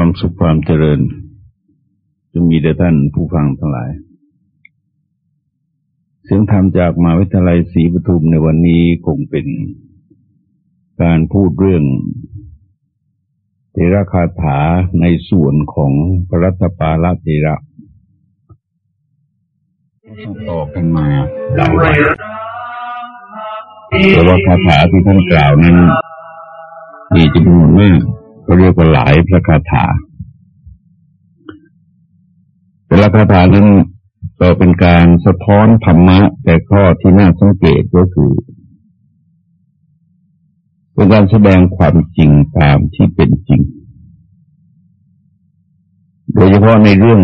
ความสุขความเจริญจะมีแด่ท่านผู้ฟังทั้งหลาย เสียงธรรมจากมหาวิทยาลัยศรีปทุมในวันนี้คงเป็นการพูดเรื่องเทระคาถาในส่วนของพระรัตปาลเทระต่อกันมาหลายวันแต่ว่าคาถาที่ท่านกล่าวนั้นมีจำนวนมาก เขาเรียกว่าหลายพระคาถาแต่ละคาถานั้นก็เป็นการสะท้อนธรรมะ แต่ข้อที่น่าสังเกตก็คือเป็นการแสดงความจริงตามที่เป็นจริง โดยเฉพาะในเรื่อง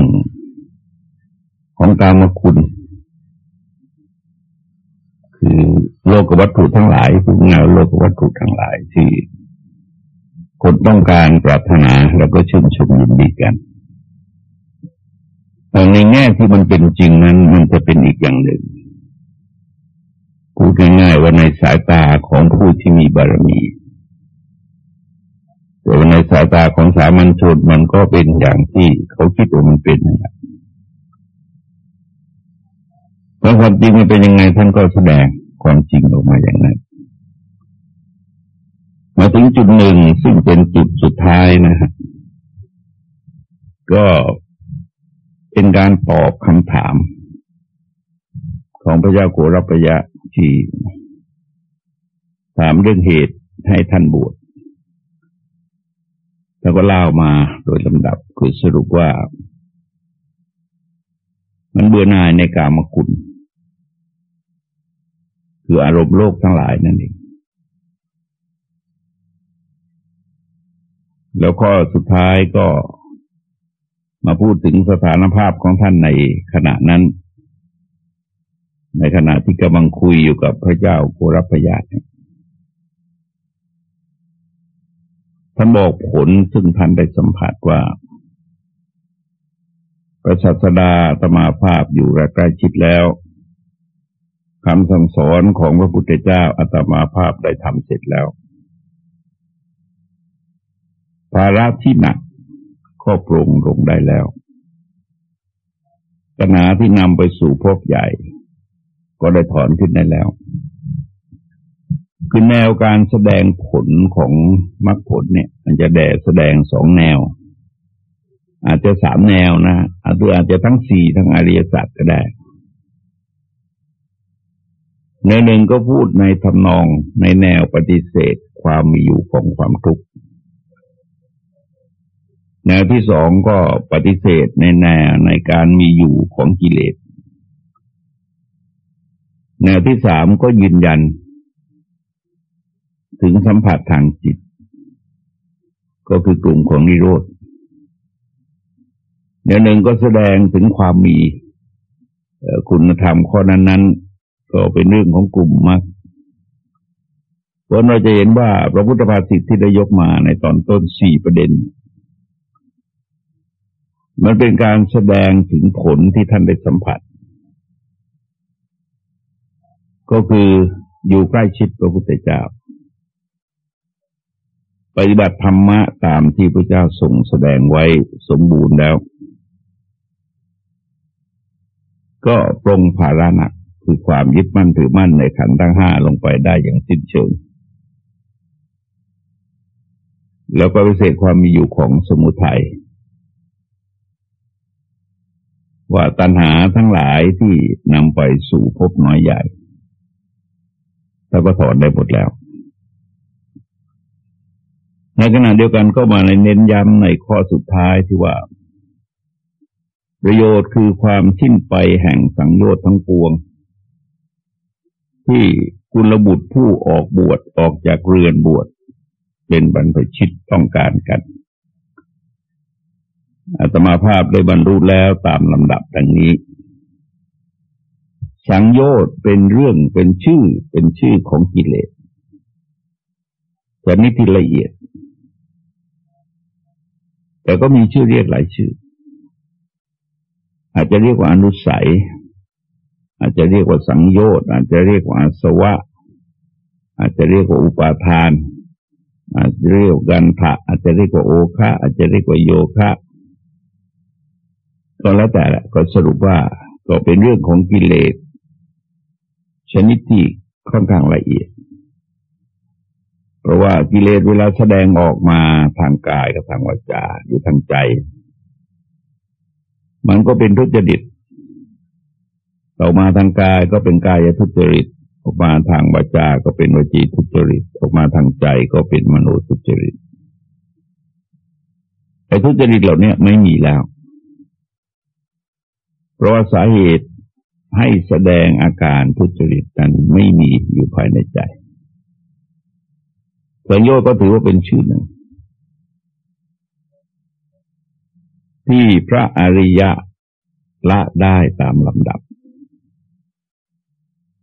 ของการมคุณ คือโลกวัตถุทั้งหลายพูดง่ายโลกวัตถุทั้งหลายที่ คนต้องการปรารถนาแล้วก็ชื่นชมยินดีกันแต่ในแง่ที่มันเป็นจริงนั้น มันจะเป็นอีกอย่างหนึ่งพูดง่ายๆว่าในสายตาของผู้ที่มีบารมีแต่ว่าในสายตาของสามัญชนมันก็เป็นอย่างที่เขาคิดว่ามันเป็นนะแล้วความจริงมันเป็นยังไงท่านก็แสดงความจริงออกมาอย่างนั้น มาถึงจุดหนึ่งซึ่งเป็นจุดสุดท้ายนะฮะก็เป็นการตอบคำถาม ของพระเจ้าโกรพยะที่ถามเรื่องเหตุให้ท่านบวชแล้วก็เล่ามาโดยลำดับคือสรุปว่า มันเบื่อหน่ายในกามคุณคืออารมณ์โลกทั้งหลายนั่นเอง แล้วข้อสุดท้ายก็มาพูดถึงสถานภาพของท่านในขณะนั้น ในขณะที่กำลังคุยอยู่กับพระเจ้าโกรพยานท่านบอกผลซึ่งท่านได้สัมผัสว่า ประชาสดาตมาภาพอยู่ระใกล้ชิดแล้วคำสั่งสอนของพระพุทธเจ้าอัตมาภาพได้ทำเสร็จแล้ว ภาระที่หนักก็ปรงลงได้แล้วปัญหาที่นำไปสู่ภพใหญ่ ก็ได้ถอนขึ้นได้แล้ว คือแนวการแสดงผลของมรรคผลเนี่ย มันจะแดแสดงสองแนว อาจจะสามแนวนะอาจจะอาจจะทั้งสี่ทั้งอริยสัจก็ได้ในหนึ่งก็พูดในทำนองในแนวปฏิเสธความมีอยู่ของความทุกข์ แนวที่สองก็ปฏิเสธในแนวในการมีอยู่ของกิเลส แนวที่สามก็ยืนยัน ถึงสัมผัสทางจิต ก็คือกลุ่มของนิโรธแนวหนึ่งก็แสดงถึงความมีคุณธรรมข้อนั้น ๆ ก็เป็นเรื่องของกลุ่มมากเพราะเราจะเห็นว่าพระพุทธภาษิตที่ได้ยกมาในตอนต้นสี่ประเด็น มันเป็นการแสดงถึงผลที่ท่านได้สัมผัส ก็คืออยู่ใกล้ชิดพระพุทธเจ้า ปฏิบัติธรรมะตามที่พระเจ้าทรงแสดงไว้สมบูรณ์แล้ว ก็ปรงภาระหนักคือความยึดมั่นถือมั่นในขันธ์ทั้งห้าลงไปได้อย่างสิ้นเชิง แล้วก็พิเศษความมีอยู่ของสมุทัย ว่าตัณหาทั้งหลายที่นำไปสู่ภพน้อยใหญ่แล้วก็ถอนได้หมดแล้ว ในขณะเดียวกันก็มาในเน้นย้ำในข้อสุดท้ายที่ว่า ประโยชน์คือความสิ้นไปแห่งสังโยชน์ทั้งปวง ที่คุณระบุตรผู้ออกบวชออกจากเรือนบวชเป็นบรรพชิตต้องการกัน อาตมาภาพได้บรรลุแล้วตามลำดับดังนี้ สังโยชน์เป็นเรื่องเป็นชื่อเป็นชื่อของกิเลสแต่นิที่ละเอียด แต่ก็มีชื่อเรียกหลายชื่อ อาจจะเรียกว่าอนุสัย อาจจะเรียกว่าสังโยชน์อาจจะเรียกว่าอาสวะ อาจจะเรียกว่าอุปาทาน อาจจะเรียกกันถะอาจจะเรียกว่าโอคะอาจจะเรียกว่าโยคะ ก็แล้วแต่ละก็สรุปว่าก็เป็นเรื่องของกิเลสชนิดที่ค่อนข้างละเอียด เพราะว่ากิเลสเวลาแสดงออกมาทางกายกับทางวาจาอยู่ทางใจ มันก็เป็นทุจริตต่อมาทางกายก็เป็นกายทุจริต ออกมาทางวาจา ก็เป็นวจีทุจริต ออกมาทางใจก็เป็นมโนทุจริตไอ้ทุจริตเหล่านี้ไม่มีแล้ว เพราะว่าสาเหตุให้แสดงอาการทุจริตนั้นไม่มีอยู่ภายในใจสัญญาก็ถือว่าเป็นชื่อหนึ่งที่พระอริยะละได้ตามลำดับ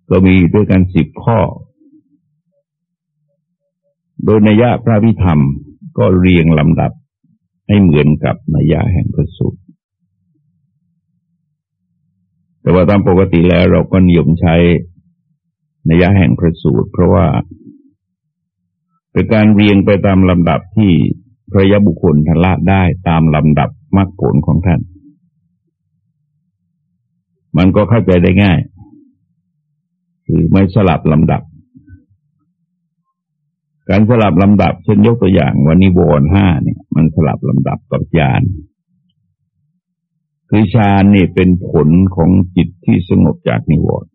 ก็มีด้วยกันสิบข้อ โดยนัยยะพระพิธรรมก็เรียงลำดับให้เหมือนกับนัยยะแห่งพระสูตร แต่ว่าตามปกติแล้วเราก็นิยมใช้นัยะแห่งพระสูตร เพราะว่า เป็นการเรียงไปตามลำดับที่พระยบุคคลทละได้ตามลำดับมรรคผลของท่าน มันก็เข้าใจได้ง่าย คือไม่สลับลำดับ การสลับลำดับเช่นยกตัวอย่างวันนิวรณ์ห้าเนี่ย มันสลับลำดับกับญาณ คือฌานนี่เป็นผลของจิตที่สงบจากนิวรณ์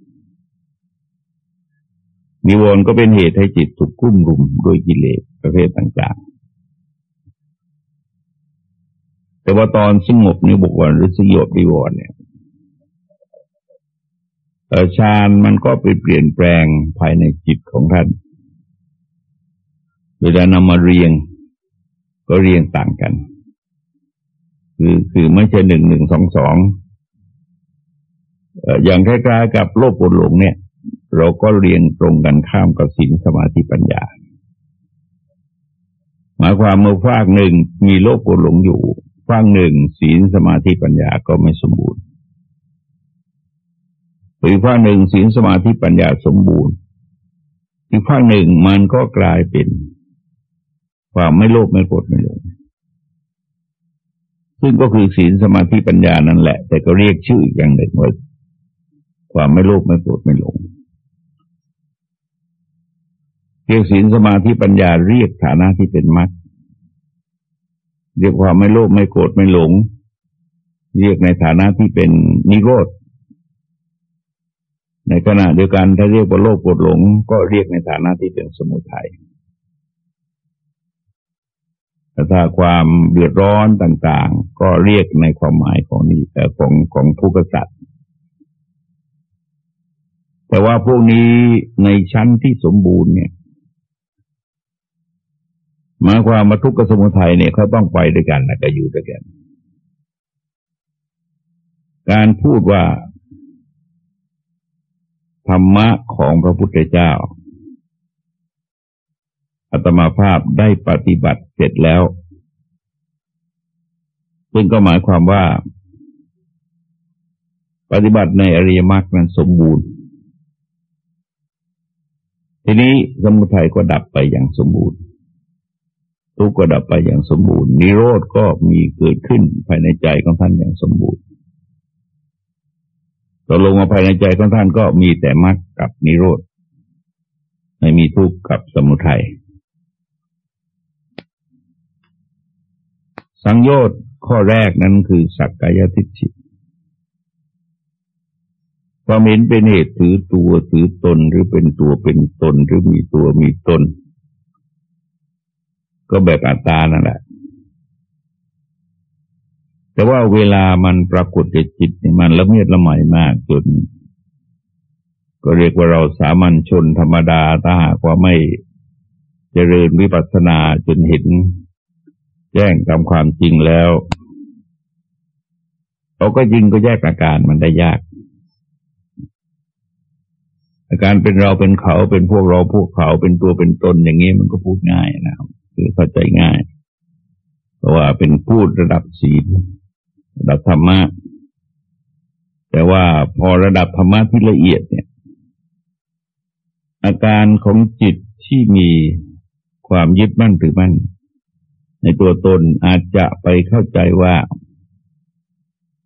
นิวรณ์ก็เป็นเหตุให้จิตถูกกุ้มรุมโดยกิเลสประเภทต่างๆ แต่ว่าตอนสงบนิบุคคลหรือสยบนิวรณ์เนี่ยฌานมันก็ไปเปลี่ยนแปลงภายในจิตของท่าน เวลานำมาเรียง ก็เรียงต่างกัน คือคือไม่ใช่หนึ่งหนึ่งสองสองอย่างคล้ายๆกับโลกปวดหลงเนี่ย เราก็เรียงตรงกันข้ามกับศีลสมาธิปัญญา หมายความเมื่อฟากหนึ่งมีโลกปวดหลงอยู่ฟากหนึ่งศีลสมาธิปัญญาก็ไม่สมบูรณ์อีกภาคหนึ่งศีลสมาธิปัญญาสมบูรณ์อีกภาคหนึ่งมันก็กลายเป็น ความไม่โลภไม่โกรธไม่หลง ซึ่งก็คือศีลสมาธิปัญญานั่นแหละ แต่ก็เรียกชื่ออีกอย่างหนึ่งว่าความไม่โลภไม่โกรธไม่หลง เรียกศีลสมาธิปัญญาเรียกฐานะที่เป็นมรรคเรียกความไม่โลภไม่โกรธไม่หลง เรียกในฐานะที่เป็นนิโรธในขณะเดียวกันถ้าเรียกว่าโลภโกปวดหลง ก็เรียกในฐานะที่เป็นสมุทัย แต่ถ้าความเดือดร้อนต่างๆ ก็เรียกในความหมายของนี้แต่ของของผู้กษัตริย์แต่ว่าพวกนี้ในชั้นที่สมบูรณ์เนี่ยหมายความมาทุกข์กับสมุทัยเนี่ยเขาต้องไปด้วยกันนะก็อยู่ด้วยกัน การพูดว่า ธรรมะของพระพุทธเจ้า อัตมาภาพได้ปฏิบัติเสร็จแล้ว ซึ่งก็หมายความว่า ปฏิบัติในอริยมรรคนั้นสมบูรณ์ ทีนี้สมุทัยก็ดับไปอย่างสมบูรณ์ทุกข์ก็ดับไปอย่างสมบูรณ์ นิโรธก็มีเกิดขึ้นภายในใจของท่านอย่างสมบูรณ์เราลงมาภายในใจของท่านก็มีแต่มรรคกับนิโรธ ไม่มีทุกข์กับสมุทัย สังโยชน์ข้อแรกนั้นคือสักกายทิฏฐิความเห็นเป็นเหตุถือตัวถือตนหรือเป็นตัวเป็นตนหรือมีตัวมีตน ก็แบบอัตตานั่นแหละ แต่ว่าเวลามันปรากฏในจิตนี่มันละเมียดละไมมากจน ก็เรียกว่าเราสามัญชนธรรมดาถ้าหากว่าไม่เจริญวิปัสสนาจนเห็น แจ้งตามความจริงแล้วเราก็ยิงก็แยกอาการมันได้ยาก อาการเป็นเราเป็นเขาเป็นพวกเราพวกเขาเป็นตัวเป็นตนอย่างนี้มันก็พูดง่ายนะครับคือเข้าใจง่าย เพราะว่าเป็นพูดระดับศีลระดับธรรมะแต่ว่าพอระดับธรรมะที่ละเอียดเนี่ย อาการของจิตที่มีความยึดมั่นถือมั่น ในตัวตนอาจจะไปเข้าใจว่า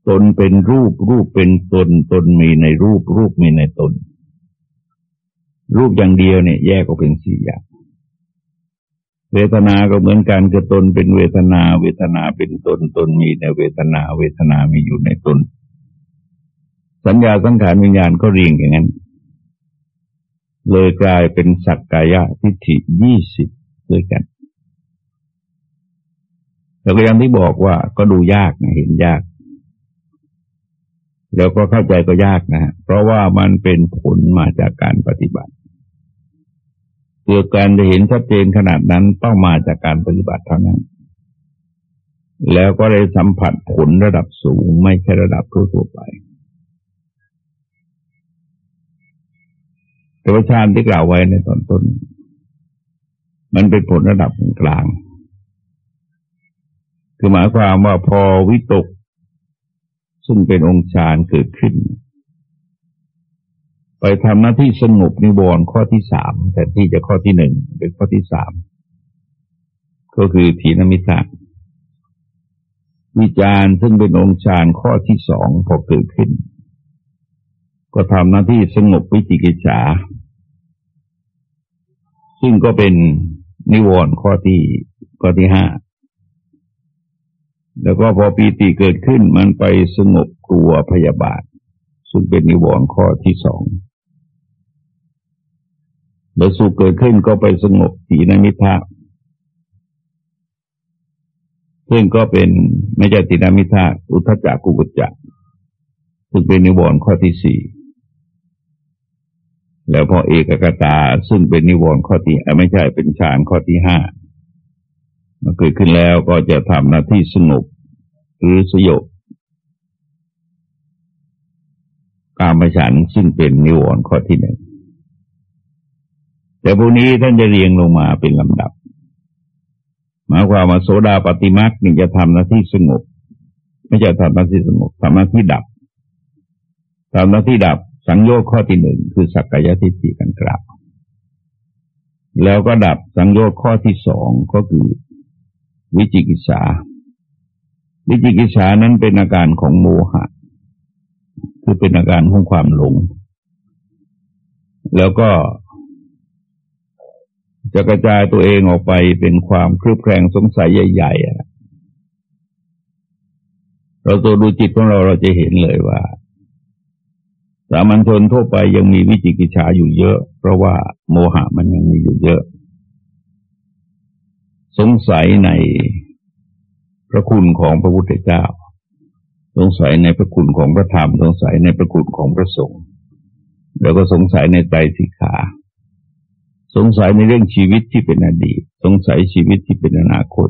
ตนเป็นรูปรูปเป็นตน ตนมีในรูปรูปมีในตน รูปอย่างเดียวเนี่ย แยกออกเป็นสี่อย่างเวทนา ก็เหมือนกันคือตนเป็นเวทนา เวทนาเป็นตน ตนมีในเวทนา เวทนามีอยู่ในตน สัญญาสังขารวิญญาณก็เรียงอย่างนั้น เลยกลายเป็นสักกายะทิฏฐิยี่สิบด้วยกัน แล้วก็ยังที่บอกว่าก็ดูยากนะเห็นยาก แล้วก็เข้าใจก็ยากนะเพราะว่ามันเป็นผลมาจากการปฏิบัติเพื่อการจะเห็นชัดเจนขนาดนั้นต้องมาจากการปฏิบัติเท่านั้น แล้วก็ได้สัมผัสผลระดับสูงไม่ใช่ระดับทั่วไปแต่ว่าฌานที่กล่าวไว้ในตอนต้น มันเป็นผลระดับกลาง คือหมายความว่าพอวิตก ซึ่งเป็นองค์ฌานเกิดขึ้น ไปทำหน้าที่สงบนิวรณ์ข้อที่สามแต่ที่จะข้อที่หนึ่งเป็นข้อที่สามก็คือถีนมิตรวิจารซึ่งเป็นองค์ฌานข้อที่สองพอเกิดขึ้น ก็ทำหน้าที่สงบวิจิกิจฉาซึ่งก็เป็นนิวรณ์ข้อที่ข้อที่ห้า แล้วก็พอปีติเกิดขึ้นมันไปสงบตัวพยาบาท ซึ่งเป็นนิวรณ์ข้อที่สองเมื่อสุขเกิดขึ้นก็ไปสงบสีนมิทะซึ่งก็เป็นไม่ใช่ตินามิทะอุทจักกุกุจจะซึ่งเป็นนิวรณ์ข้อที่สี่แล้วพอเอกกตาซึ่งเป็นนิวรณ์ข้อที่ไม่ใช่เป็นฌานข้อที่ห้า มาเกิดขึ้นแล้วก็จะทำหน้าที่สงบหรือสยบกามฉันซึ่งเป็นนิวรณ์ข้อที่หนึ่งแต่พวกนี้ท่านจะเรียงลงมาเป็นลำดับหมายความว่าโสดาปฏิมาคนี่จะทำหน้าที่สงบ ไม่ใช่ทำหน้าที่สงบทำหน้าที่ดับทำหน้าที่ดับสังโยชน์ข้อที่หนึ่งคือสักกายทิฏฐิกันกล่าวแล้วก็ดับสังโยชน์ข้อที่สองก็คือ วิจิกิจฉาวิจิกิจฉานั้นเป็นอาการของโมหะ คือเป็นอาการของความหลง แล้วก็ จะกระจายตัวเองออกไปเป็นความคลืบแคลงสงสัยใหญ่ๆเราตัวดูจิตของเราเราจะเห็นเลยว่าสามัญชนทั่วไปยังมีวิจิกิจฉาอยู่เยอะ เพราะว่าโมหะมันยังมีอยู่เยอะ สงสัยในพระคุณของพระพุทธเจ้า สงสัยในพระคุณของพระธรรม สงสัยในพระคุณของพระสงฆ์ แล้วก็สงสัยในใจสิกขา สงสัยในเรื่องชีวิตที่เป็นอดีต สงสัยชีวิตที่เป็นอนาคต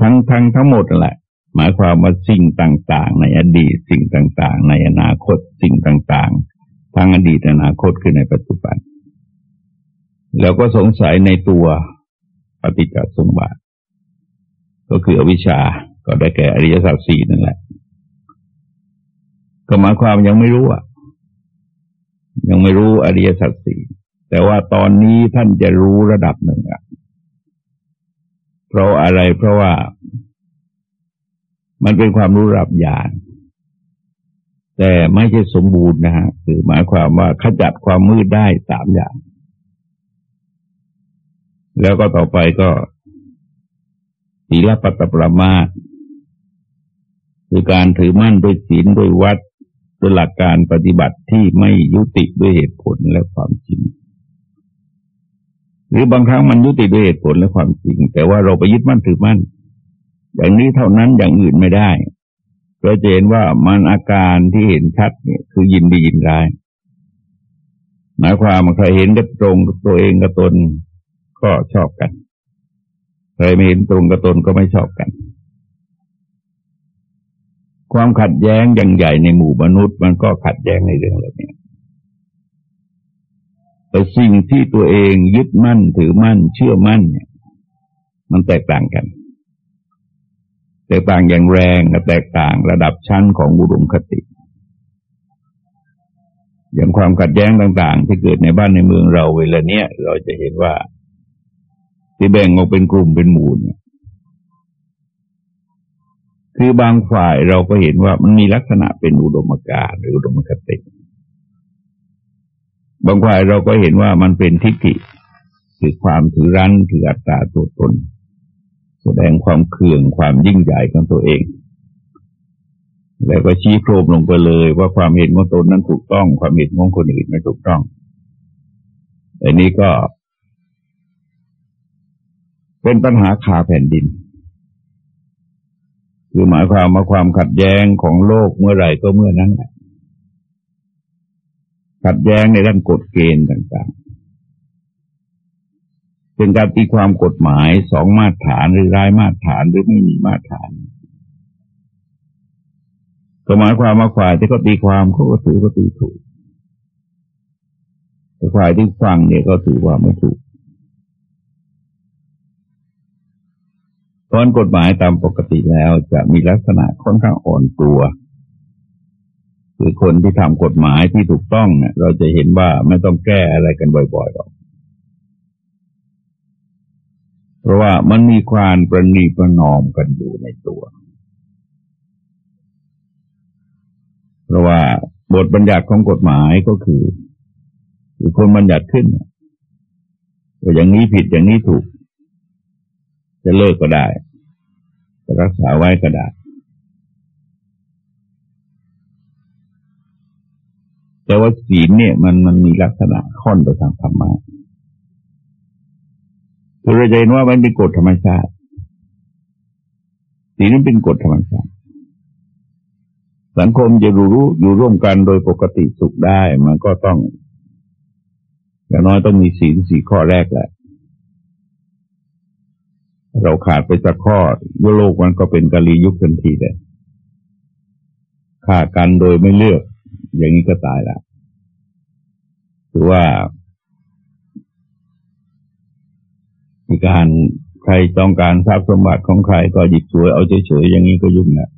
ทั้งทั้งทั้งหมดแหละ หมายความว่าสิ่งต่าง ๆ ในอดีต สิ่งต่าง ๆ ในอนาคต สิ่งต่าง ๆ ทั้งอดีตอนาคตคือในปัจจุบัน แล้วก็สงสัยในตัว ปฏิจจสมบัติ ก็คืออวิชชา ก็ได้แก่อริยสัจสี่นั่นแหละ ก็หมายความยังไม่รู้อะ ยังไม่รู้อริยสัจสี่แต่ว่าตอนนี้ท่านจะรู้ระดับหนึ่งอะ เพราะอะไรเพราะว่ามันเป็นความรู้ระดับญาณแต่ไม่ใช่สมบูรณ์นะฮะคือหมายความว่าขจัดความมืดได้สามอย่าง แล้วก็ต่อไปก็ศีลปัตตปรมาคือการถือมั่นด้วยศีลด้วยวัดด้วยหลักการปฏิบัติที่ไม่ยุติด้วยเหตุผลและความจริง หรือบางครั้งมันยุติด้วยเหตุผลและความจริง แต่ว่าเราไปยึดมั่นถือมั่น อย่างนี้เท่านั้นอย่างอื่นไม่ได้เราจะเห็นว่ามันอาการที่เห็นชัดเนี่ยคือยินดียินร้ายหมายความว่าใครเห็นกับตรงตัวเองกับตน ก็ชอบกันใครไม่เห็นตรงกับตนก็ไม่ชอบกัน ความขัดแย้งอย่างใหญ่ในหมู่มนุษย์ มันก็ขัดแย้งในเรื่องเหล่านี้แต่สิ่งที่ตัวเองยึดมั่นถือมั่น เชื่อมั่นเนี่ย มันแตกต่างกันแตกต่างอย่างแรงกับแตกต่างระดับชั้นของบุรุษคติ อย่างความขัดแย้งต่าง ๆ ที่เกิดในบ้านในเมืองเราเวลาเนี้ยเราจะเห็นว่า ที่แบ่งออกเป็นกลุ่มเป็นหมู่เนี่ยคือบางฝ่ายเราก็เห็นว่ามันมีลักษณะเป็นอุดมการณ์หรืออุดมคติ บางฝ่ายเราก็เห็นว่ามันเป็นทิฏฐิคือความถือรั้นถืออัตตาตัวตน แสดงความเคืองความยิ่งใหญ่ของตัวเอง แล้วก็ชี้โครมลงไปเลยว่าความเห็นของตนนั้นถูกต้อง ความเห็นของคนอื่นไม่ถูกต้องอันนี้ก็ เป็นปัญหาขาแผ่นดิน คือหมายความว่าความขัดแย้งของโลกเมื่อไหร่ก็เมื่อนั้นแหละขัดแย้งในด้านกฎเกณฑ์ต่างๆ เป็นการตีความกฎหมายสองมาตรฐานหรือร้ายมาตรฐานหรือไม่มีมาตรฐานก็หมายความว่าฝ่ายที่เขาตีความเขาก็ถือว่าตีถูกแต่ฝ่ายที่ฟังเนี่ยก็ถือว่าไม่ถูก ตอนกฎหมายตามปกติแล้วจะมีลักษณะค่อนข้างอ่อนตัวคือคนที่ทำกฎหมายที่ถูกต้องเนี่ยเราจะเห็นว่าไม่ต้องแก้อะไรกันบ่อยๆหรอก เพราะว่ามันมีความประนีประนอมกันอยู่ในตัว เพราะว่าบทบัญญัติของกฎหมายก็คือคือคนบัญญัติขึ้นว่าอย่างนี้ผิดอย่างนี้ถูก จะเลิกก็ได้ จะรักษาไว้ก็ได้ แต่ว่าศีลเนี่ย มันมันมีลักษณะค่อนไปทางธรรมะคือเราจะเห็นว่ามันเป็นกฎธรรมชาติศีลนั้นเป็นกฎธรรมชาติ สังคมจะรู้อยู่ร่วมกันโดยปกติสุขได้ มันก็ต้องอย่างน้อยต้องมีศีลสี่ข้อแรกแหละ เราขาดไปสักข้อโลกมันก็เป็นกาลียุคทันทีเลยฆ่ากันโดยไม่เลือก อย่างนี้ก็ตายละถือว่ามีการใครต้องการทรัพย์สมบัติของใครก็หยิบสวยเอาเฉยๆอย่างนี้ก็ยุ่งละ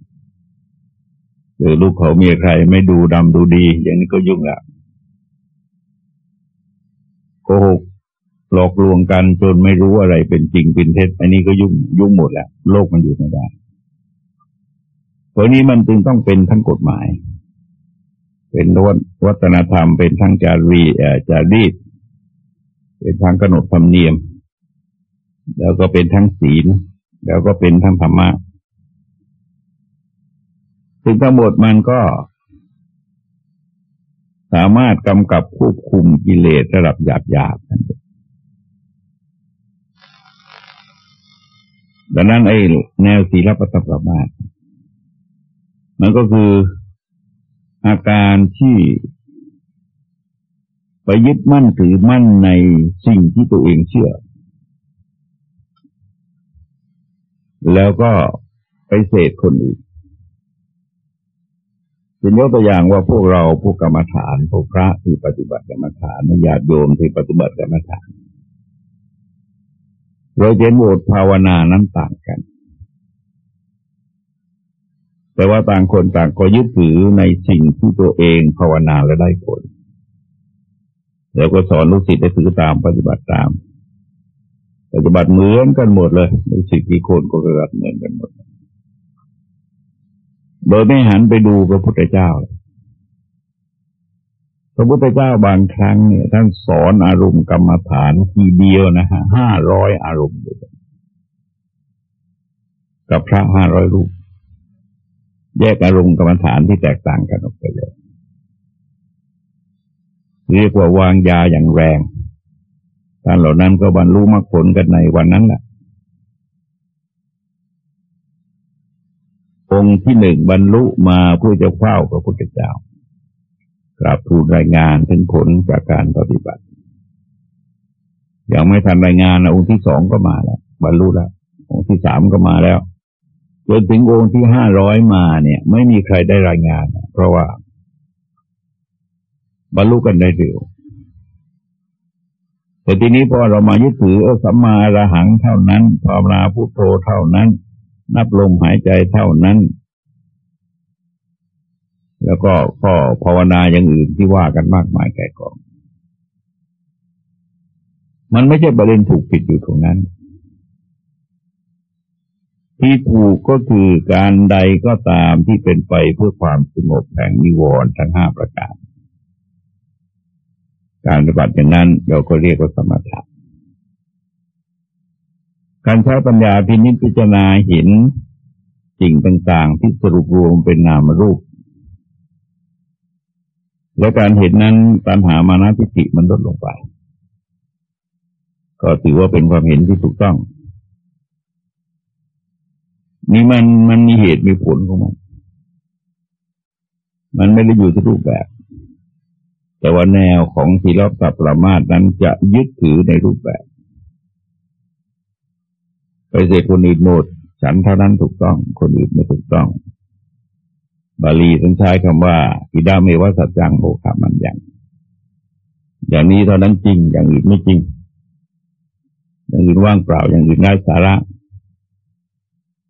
หรือลูกเขาเมียใครไม่ดูดำดูดี อย่างนี้ก็ยุ่งละโกหก หลอกลวงกันจนไม่รู้อะไรเป็นจริงเป็นเท็จ อันนี้ก็ยุ่งยุ่งหมดแหละโลกมันอยู่ไม่ได้เพราะนี้มันจึงต้องเป็นทั้งกฎหมาย เป็นวัฒนธรรมเป็นทั้งจารีจารีตเป็นทั้งกนดธรรมเนียม แล้วก็เป็นทั้งศีล แล้วก็เป็นทั้งธรรมะซึ่งทั้งหมดมันก็สามารถกำกับควบคุมกิเลสระดับหยาบหยาบ ดังนั้นไอ้แนวศีลปฏิบัติมามันก็คืออาการที่ไปยึดมั่นถือมั่นในสิ่งที่ตัวเองเชื่อ แล้วก็ไปเสดคนอื่นเป็นยกตัวอย่างว่าพวกเราพวกกรรมฐานพวกพระที่ปฏิบัติกรรมฐานญาติโยมที่ปฏิบัติกรรมฐาน เราเห็นโหวตภาวนานั้นต่างกัน แต่ว่าต่างคนต่างก็ยึดถือในสิ่งที่ตัวเองภาวนาและได้ผล แล้วก็สอนลูกศิษย์ให้ถือตามปฏิบัติตาม ปฏิบัติเหมือนกันหมดเลยลูกศิษย์กี่คนก็ปฏิบัติเหมือนกันหมด โดยไม่หันไปดูพระพุทธเจ้า พระพุทธเจ้าบางครั้งเนี่ยท่านสอนอารมณ์กรรมฐานทีเดียวนะฮะห้าร้อยอารมณ์กับพระห้าร้อยรูป แยกอารมณ์กรรมฐานที่แตกต่างกันออกไปเลยเรียกว่าวางยาอย่างแรงท่านเหล่านั้นก็บรรลุมรรคผลกันในวันนั้นแหละองค์ที่หนึ่งบรรลุมาเพื่อจะเฝ้าพระพุทธเจ้า กราบทูลรายงานถึงผลจากการปฏิบัติ ยังไม่ทันรายงานนะองค์ที่สองก็มาแล้วบรรลุแล้วองค์ที่สามก็มาแล้วจนถึงองค์ที่ห้าร้อยมาเนี่ย ไม่มีใครได้รายงาน เพราะว่า บรรลุกันได้เร็วแต่ทีนี้พอเรามายึดถือสัมมาระหังเท่านั้นภาวนาพุทโธเท่านั้น นับลมหายใจเท่านั้น แล้วก็ข้อภาวนาอย่างอื่นที่ว่ากันมากมายแก่กองมันไม่ใช่ประเด็นถูกผิดอยู่ตรงนั้น ที่ถูกก็คือการใดก็ตามที่เป็นไปเพื่อความสงบแห่งนิวรณ์ทั้งห้าประการ การปฏิบัติอย่างนั้นเราก็เรียกว่าสมถะการใช้ปัญญาพินิจพิจารณาเห็นสิ่งต่าง ๆ ที่สรุปรวมเป็นนามรูป และการเห็นนั้นปัญหามานาทิฏฐิมันลดลงไป ก็ถือว่าเป็นความเห็นที่ถูกต้อง นี่มันมันมีเหตุมีผลของมัน มันไม่ได้อยู่ที่รูปแบบ แต่ว่าแนวของศีลปประมาทนั้นจะยึดถือในรูปแบบ ไปเสกคนอื่นหมดฉันเท่านั้นถูกต้อง คนอื่นไม่ถูกต้อง บาลีท่านใช้คำว่าอิดาเมวสัจจังโมขามันย่างอย่างนี้เท่านั้นจริง อย่างอื่นไม่จริง อย่างอื่นว่างเปล่า อย่างอื่นไร้สาระ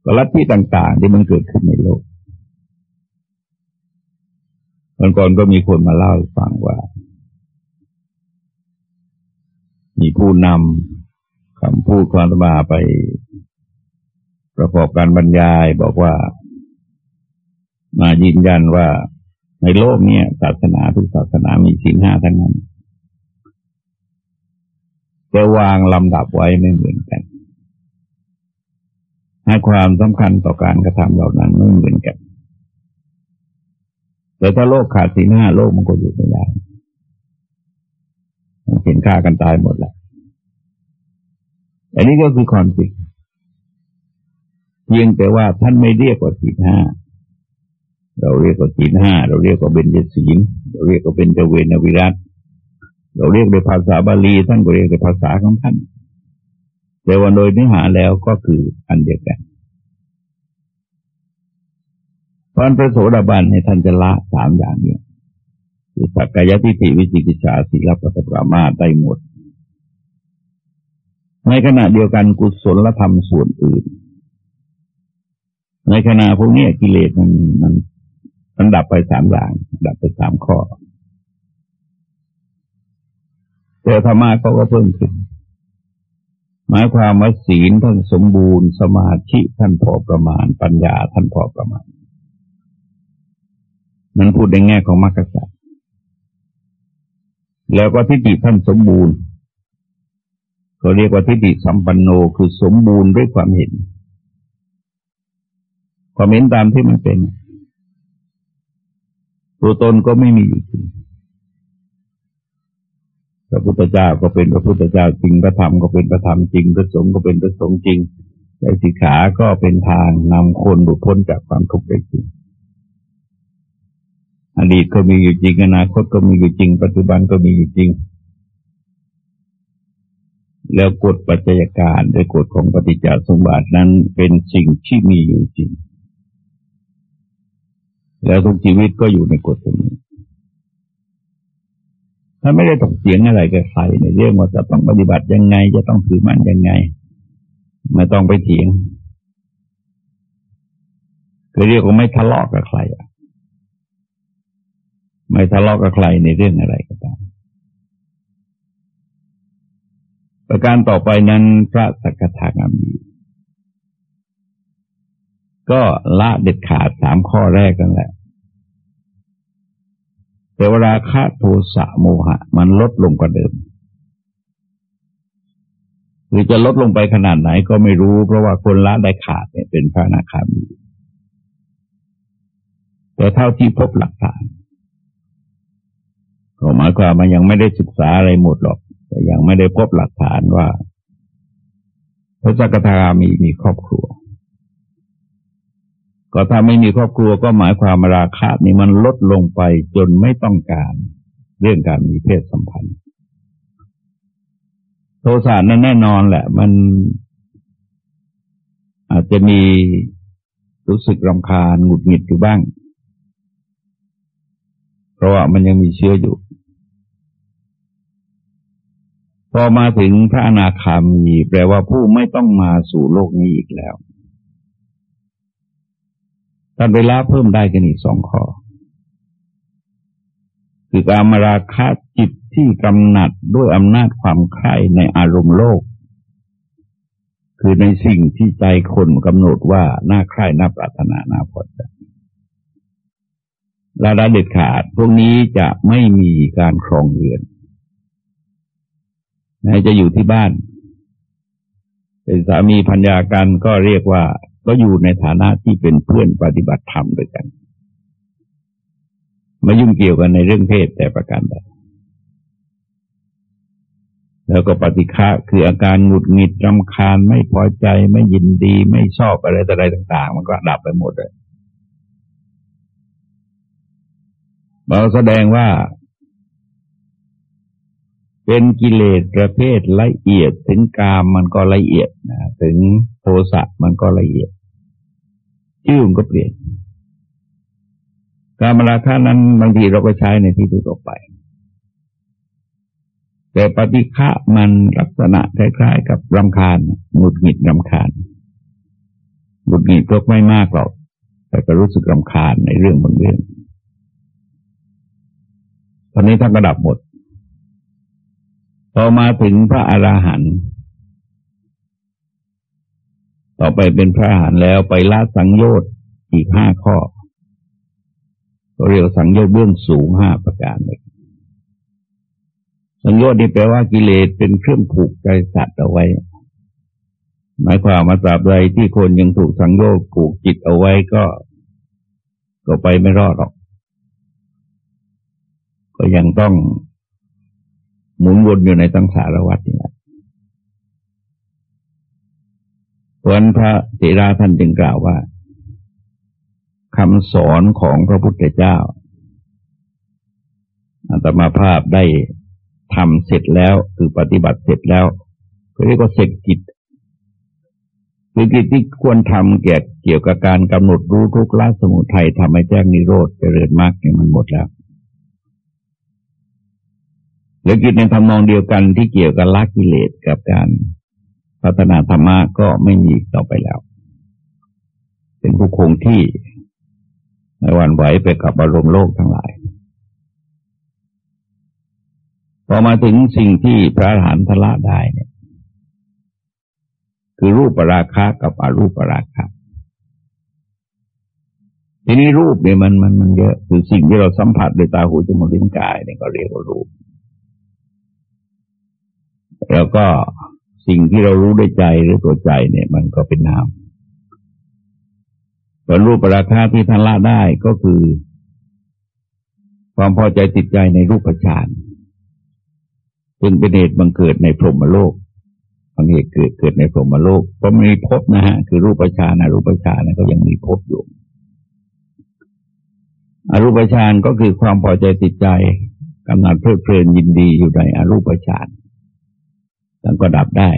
กลัทธิต่าง ๆ ที่มันเกิดขึ้นในโลกมันก่อนก็มีคนมาเล่าให้ฟังว่า มีผู้นำคำพูดความตมาไป ประกอบการบรรยายบอกว่า มายืนยันว่าในโลกนี้ศาสนาทุกศาสนามีสิ่งห้าทั้งนั้นแต่วางลำดับไว้ไม่เหมือนกัน ให้ความสำคัญต่อการกระทำเหล่านั้นไม่เหมือนกัน แต่ถ้าโลกขาดสีห้าโลกมันก็อยู่ไม่ได้เห็นฆ่ากันตายหมดแหละอันนี้ก็คือความจริงเพียงแต่ว่าท่านไม่เรียกว่าศีลห้า เราเรียกว่าศีลห้าเราเรียกว่าเบญจศีลเราเรียกว่าเป็นเจเวนวิรัตเราเรียกในภาษาบาลีท่านก็เรียกในภาษาของท่านแต่ว่าโดยเนื้อหาแล้วก็คืออันเดียวกันพระพระโสดาบันในท่านจะละสามอย่างเนี้คือสักกายทิฏฐิวิจิกิจฉาสีลปัตปรามาได้หมด ในขณะเดียวกันกุศลธรรมส่วนอื่น ในขณะพวกนี้กิเลสมันมัน มันดับไปสามอย่าง ดับไปสามข้อแต่ธรรมะเขาก็เพิ่มขึ้น หมายความว่าศีลท่านสมบูรณ์ สมาธิท่านพอประมาณ ปัญญาท่านพอประมาณมันพูดในแง่ของมรรคสัตว์แล้วก็ทิฏฐิท่านสมบูรณ์เขาเรียกว่าทิฏฐิสัมปันโนคือสมบูรณ์ด้วยความเห็น ความเห็นตามที่มันเป็น ตัวตนก็ไม่มีอยู่จริงพระพุทธเจ้าก็เป็นพระพุทธเจ้าจริง พระธรรมก็เป็นพระธรรมจริง พระสงฆ์ก็เป็นพระสงฆ์จริงใจสิกขาก็เป็นทางนำคนหลุดพ้นจากความทุกข์ได้จริง อดีตก็มีอยู่จริง อนาคตก็มีอยู่จริง ปัจจุบันก็มีอยู่จริง แล้วกฎปัจจัยการโดยกฎของปฏิจจสมบัตินั้นเป็นสิ่งที่มีอยู่จริง แล้วทุกชีวิตก็อยู่ในกฎตรงนี้ถ้าไม่ได้ตกเสียงอะไรกับใครในเรื่องว่าจะต้องปฏิบัติยังไง จะต้องถือมันยังไงไม่ต้องไปเถียงคือเรียกว่าไม่ทะเลาะกับใครไม่ทะเลาะกับใครในเรื่องอะไรก็ตามประการต่อไปนั้นพระสักทานามี ก็ละเด็ดขาดสามข้อแรกกันแหละ แต่เวลาคาโทสะโมหะ มันลดลงกว่าเดิมหรือจะลดลงไปขนาดไหนก็ไม่รู้ เพราะว่าคนละได้ขาดเนี่ยเป็นพระนาคามีแต่เท่าที่พบหลักฐานก็หมายความมันยังไม่ได้ศึกษาอะไรหมดหรอกแต่ยังไม่ได้พบหลักฐานว่า พระจักรรามีมีครอบครัว ก็ถ้าไม่มีครอบครัวก็หมายความราคะนี่มันลดลงไปจนไม่ต้องการเรื่องการมีเพศสัมพันธ์ โทสะนั้นแน่นอนแหละ มันอาจจะมีรู้สึกรำคาญหงุดหงิดอยู่บ้าง เพราะว่ามันยังมีเชื้ออยู่ พอมาถึงพระอนาคามี แปลว่าผู้ไม่ต้องมาสู่โลกนี้อีกแล้ว การเวลาเพิ่มได้กันอีกสองข้อ คือการมาราคะจิตที่กำหนัดด้วยอำนาจความใคร่ในอารมณ์โลก คือในสิ่งที่ใจคนกำหนดว่าน่าใคร่น่าปรารถนาน่าพอใจละละเด็ดขาด พวกนี้จะไม่มีการครองเรือนแม้จะอยู่ที่บ้าน เป็นสามีพัญญากันก็เรียกว่า ก็อยู่ในฐานะที่เป็นเพื่อนปฏิบัติธรรมด้วยกันไม่ยุ่งเกี่ยวกันในเรื่องเพศแต่ประการใดแล้วก็ปฏิฆะคืออาการหงุดหงิดรำคาญไม่พอใจไม่ยินดีไม่ชอบอะไรต่ออะไรต่าง ๆ มันก็ดับไปหมดเลยเราแสดงว่า เป็นกิเลสประเภทละเอียด ถึงกามมันก็ละเอียดนะถึงโทสะมันก็ละเอียด ชื่อมันก็เปลี่ยน การมาราคานั้นบางทีเราก็ใช้ในที่ทั่วไป แต่ปฏิฆะมันลักษณะคล้ายๆกับรำคาญหงุดหงิดรำคาญหงุดหงิดก็ไม่มากหรอก แต่ก็รู้สึกรำคาญในเรื่องบางเรื่อง ตอนนี้ท่านก็ดับหมด พอมาถึงพระอราหันต์ ต่อไปเป็นพระอรหันต์แล้วไปละสังโยชน์อีกห้าข้อเรียกสังโยชน์เบื้องสูงห้าประการเลยสังโยชน์นี่แปลว่ากิเลสเป็นเครื่องผูกใจสัตว์เอาไว้ หมายความมาตราบใดที่คนยังถูกสังโยชน์ผูกจิตเอาไว้ก็ ก็ไปไม่รอดหรอก ก็ยังต้องหมุนวนอยู่ในตั้งสารวัตรนี่แหละ เพราะนั้นพระเถราท่านจึงกล่าวว่าคำสอนของพระพุทธเจ้าอาตมาภาพได้ทำเสร็จแล้วคือปฏิบัติเสร็จแล้วเรียกว่าเสร็จกิจคือกิจที่ควรทำเกี่ยวเกี่ยวกับการกำหนดรู้ทุกข์ละสมุทัยทำให้แจ้งนิโรธเจริญมากเนี่ยมันหมดแล้วหรือกิจในทำนองเดียวกันที่เกี่ยวกับละกิเลสกับการ พัฒนาธรรมะก็ไม่มีต่อไปแล้ว เป็นผู้คงที่ในวันไหวไปกับอารมณ์โลกทั้งหลายพอมาถึงสิ่งที่พระอรหันต์ทละได้เนี่ย คือรูปปราคากับอรูปปราคาทีนี้รูปเนี่ยมันมันมันเยอะคือสิ่งที่เราสัมผัสด้วยตาหูจมูกลิ้นกายเนี่ยก็เรียกว่ารูป แล้วก็ สิ่งที่เรารู้ด้วยใจหรือตัวใจเนี่ย มันก็เป็นนามส่วนรูปราคาที่ท่านละได้ก็คือ ความพอใจติดใจในรูปฌานซึ่งเป็นเหตุบังเกิดในพรหมโลกบางเหตุเกิดเกิดในพรหมโลกเพราะมีภพนะฮะ คือรูปฌานอรูปฌานนะก็ยังมีภพอยู่อรูปฌานก็คือความพอใจติดใจกำนัดเพลิดเพลินยินดีอยู่ในอรูปฌานานก็ดับได้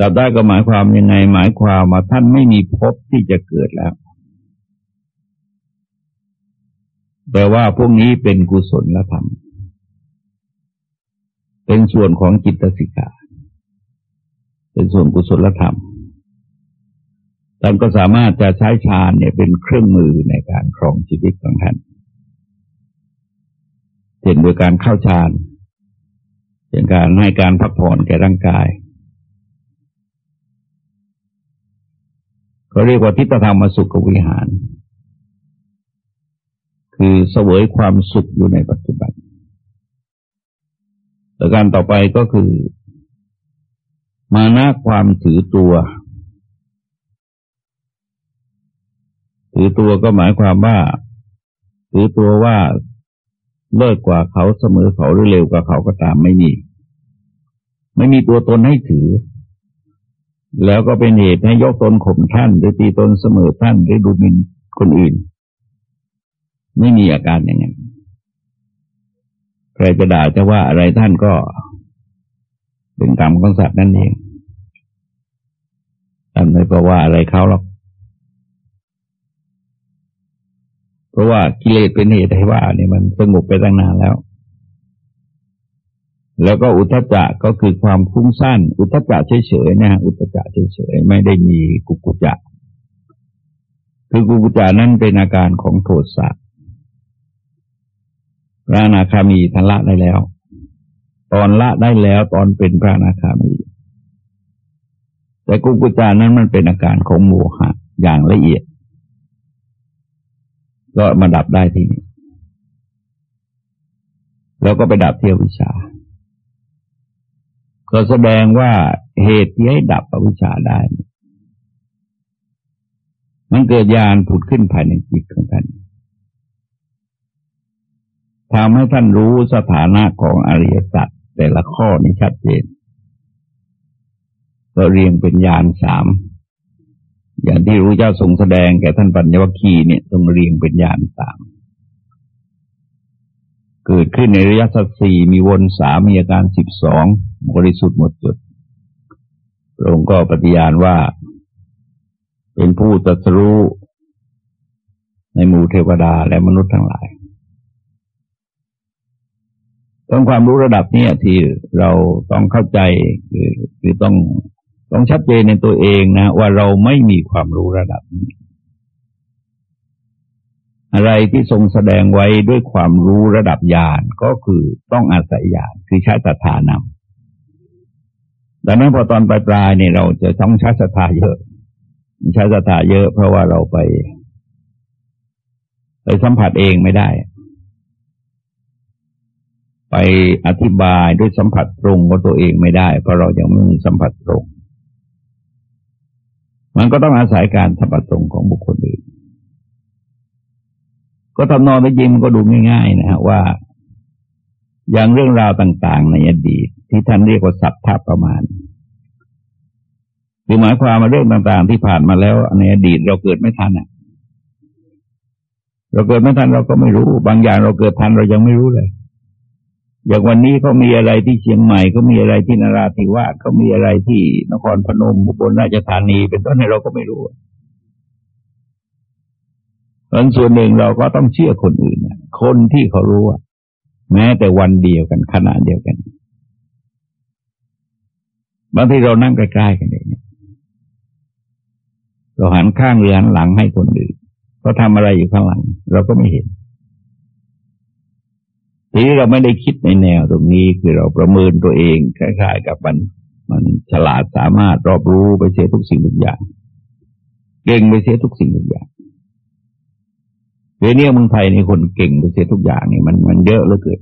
ดับได้ก็หมายความยังไง หมายความว่าท่านไม่มีภพที่จะเกิดแล้วแต่ว่าพวกนี้เป็นกุศลธรรม เป็นส่วนของจิตสิกา เป็นส่วนกุศลธรรมท่านก็สามารถจะใช้ฌานเนี่ยเป็นเครื่องมือในการครองชีวิตของท่านเห็นโดยการเข้าฌานเเป็นการให้การพักผ่อนแก่ร่างกายเขาเรียกว่าทิฏฐธรรมสุขวิหาร คือเสวยความสุขอยู่ในปัจจุบันประการต่อไปก็คือ มานะความถือตัว ถือตัวก็หมายความว่า ถือตัวว่าเลิกกว่าเขาเสมอเขาหรือเร็วกว่าเขาก็ตามไม่มี ไม่มีตัวตนให้ถือ แล้วก็เป็นเหตุให้ยกตนข่มท่าน หรือตีตนเสมอท่านหรือดูหมิ่นคนอื่น ไม่มีอาการอย่างนั้นใครจะด่าจะว่าอะไรท่านก็เป็นกรรมของสัตว์นั่นเองท่านไม่ก็ว่าอะไรเขาหรอกเพราะว่ากิเลสเป็นเหตุให้ว่าเนี่ยมันสงบไปตั้งนานแล้ว แล้วก็อุทจจะก็คือความฟุ้งซ่านอุทจจะเฉยๆนะฮะอุทจจะเฉยๆไม่ได้มีกุกุจะคือกุกุจะนั้นเป็นอาการของโทสะพระนาคามีทันละได้แล้ว ตอนละได้แล้วตอนเป็นพระนาคามี แต่กุกุจานั้นมันเป็นอาการของโมหะอย่างละเอียด ก็มาดับได้ที่นี้แล้วก็ไปดับเที่ยววิชา ก็แสดงว่าเหตุที่ให้ดับอวิชชาได้ มันเกิดญาณผุดขึ้นภายในจิตของท่านทำให้ท่านรู้สถานะของอริยสัจแต่ละข้อนี้ชัดเจน ก็เรียงเป็นญาณสาม อย่างที่รู้เจ้าทรงแสดงแก่ท่านปัญญวคีเนี่ยทรงเรียงเป็นญาณสาม เกิดขึ้นในระยะสัตสี่มีวนสามมีอาการสิบสอง บริสุทธิ์หมดจุดพระองค์ก็ปฏิญาณว่า เป็นผู้ตรัสรู้ในหมู่เทวดาและมนุษย์ทั้งหลายต้องความรู้ระดับนี้ที่เราต้องเข้าใจคือคือต้องต้องชัดเจนในตัวเองนะ ว่าเราไม่มีความรู้ระดับนี้ อะไรที่ทรงแสดงไว้ด้วยความรู้ระดับญาณก็คือต้องอาศัยญาณคือใช้ศรัทธานำ ดังนั้นพอตอนปลายปลายเนี่ยเราจะต้องใช้ศรัทธาเยอะใช้ศรัทธาเยอะเพราะว่าเราไป ไปสัมผัสเองไม่ได้ ไปอธิบายด้วยสัมผัสตรงของตัวเองไม่ได้ เพราะเรายังไม่มีสัมผัสตรง มันก็ต้องอาศัยการสัมผัสตรงของบุคคลอื่นก็ทำนองไปจริงมันก็ดูง่าย ๆ นะฮะว่า อย่างเรื่องราวต่าง ๆ ในอดีต ที่ท่านเรียกว่าสัพพะประมาณคือหมายความมาเรื่องต่าง ๆ ที่ผ่านมาแล้วในอดีตเราเกิดไม่ทันอะ เราเกิดไม่ทันเราก็ไม่รู้ บางอย่างเราเกิดทันเรายังไม่รู้เลยอย่างวันนี้เขามีอะไรที่เชียงใหม่เขามีอะไรที่นราธิวาสเขามีอะไรที่นครพนมบุบลราชธานี เป็นต้นเราก็ไม่รู้เพราะส่วนหนึ่งเราก็ต้องเชื่อคนอื่นคนที่เขารู้แม้แต่วันเดียวกันขนาดเดียวกัน บางทีเรานั่งใกล้ๆกันเองเราหันข้างหรือหันหลังให้คนอื่นเขาทำอะไรอยู่ข้างหลัง เราก็ไม่เห็นทีนี้เราไม่ได้คิดในแนวตรงนี้คือเราประเมินตัวเองคล้ายๆ กับมัน มันฉลาดสามารถรอบรู้ไปเสียทุกสิ่งทุกอย่าง เก่งไปเสียทุกสิ่งทุกอย่างเดี๋ยวนี้เมืองไทยนี่คนเก่งไปเสียทุกอย่างนี่มันมันเยอะเหลือเกิน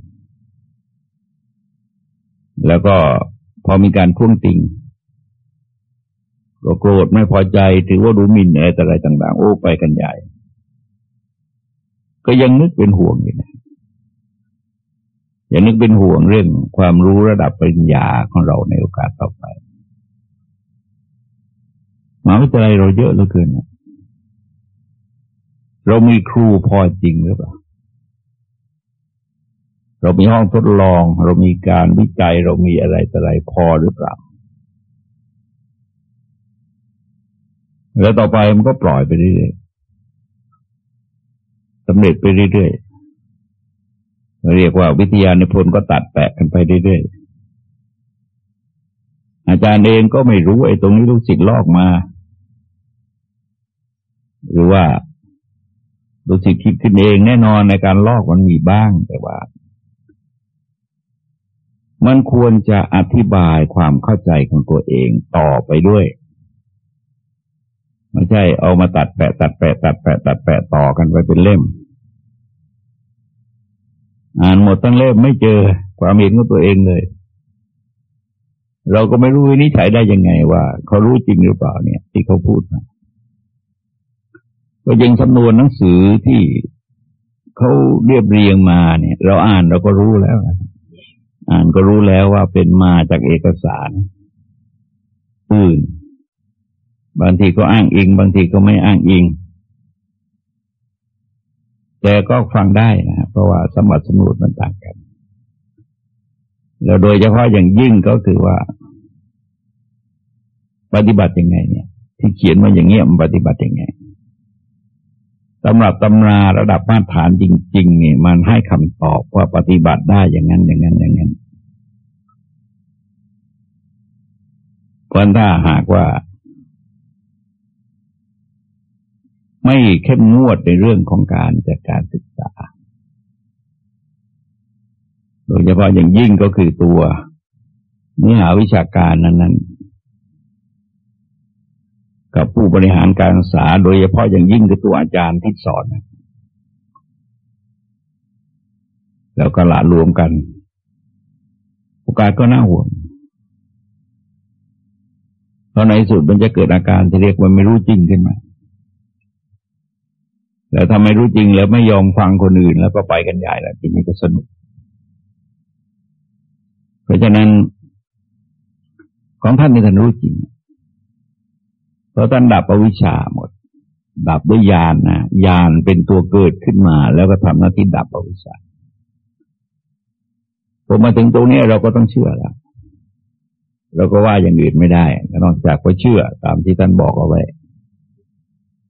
แล้วก็ พอมีการพ่วงติงก็โกรธไม่พอใจถือว่าดูหมิ่นอะไรต่ไรต่าง ๆ โอ้ไปกันใหญ่ ก็ยังนึกเป็นห่วงอยู่นะอย่านึกเป็นห่วงเรื่องความรู้ระดับปริญญาของเราในโอกาสต่อไปมหาวิทยาลัยเราเยอะเหลือเกินเรามีครูพอจริงหรือเปล่า เรามีห้องทดลอง เรามีการวิจัยเรามีอะไรต่ออะไรพอหรือเปล่า แล้วต่อไปมันก็ปล่อยไปเรื่อยๆสำเร็จไปเรื่อยๆเรียกว่าวิทยานิพนธ์ก็ตัดแปะกันไปเรื่อยๆอาจารย์เองก็ไม่รู้ไอ้ตรงนี้ลูกศิษย์ลอกมา หรือว่าลูกศิษย์คิดขึ้นเองแน่นอนในการลอกมันมีบ้างแต่ว่า มันควรจะอธิบายความเข้าใจของตัวเองต่อไปด้วย ไม่ใช่เอามาตัดแปะตัดแปะตัดแปะตัดแปะต่อกันไปเป็นเล่ม อ่านหมดตั้งเล่มไม่เจอความเห็นของตัวเองเลย เราก็ไม่รู้วินิจฉัยได้ยังไงว่า เขารู้จริงหรือเปล่าเนี่ย ที่เขาพูดมาก็ยังจำนวนหนังสือที่เขาเรียบเรียงมาเนี่ย เราอ่านเราก็รู้แล้ว อ่านก็รู้แล้วว่าเป็นมาจากเอกสารอื่น บางทีก็อ้างอิง บางทีก็ไม่อ้างอิง แต่ก็ฟังได้นะเพราะว่าสมบัติสมุดมันต่างกัน แล้วโดยเฉพาะอย่างยิ่งก็คือว่า ปฏิบัติยังไง เนี่ย ที่เขียนมาอย่างเงี้ยมันปฏิบัติยังไงสำหรับตำราระดับมาตรฐานจริง ๆ เนี่ย มันให้คำตอบว่าปฏิบัติได้อย่างนั้นอย่างนั้นอย่างนั้น เพราะถ้าหากว่า ไม่เข้มงวดในเรื่องของการจัดการศึกษา โดยเฉพาะอย่างยิ่งก็คือตัวเนื้อหาวิชาการนั้นนั้นกับผู้บริหารการศึกษา โดยเฉพาะอย่างยิ่งคือตัวอาจารย์ที่สอน แล้วก็ละรวมกันโอกาสก็น่าห่วง เพราะในสุดมันจะเกิดอาการที่เรียกว่าไม่รู้จริงขึ้นมาแล้วถ้าไม่รู้จริงแล้วไม่ยอมฟังคนอื่นแล้วก็ไปกันใหญ่แล้วทีนี้ก็สนุก เพราะฉะนั้น ของท่านนี่ท่านรู้จริง เพราะท่านดับอวิชชาหมด ดับด้วยญาณนนะญาณเป็นตัวเกิดขึ้นมา แล้วก็ทำหน้าที่ดับอวิชชาพอมาถึงตรงนี้เราก็ต้องเชื่อแล้ว เราก็ว่าอย่างอื่นไม่ได้ นอกจากว่าเชื่อตามที่ท่านบอกเอาไว้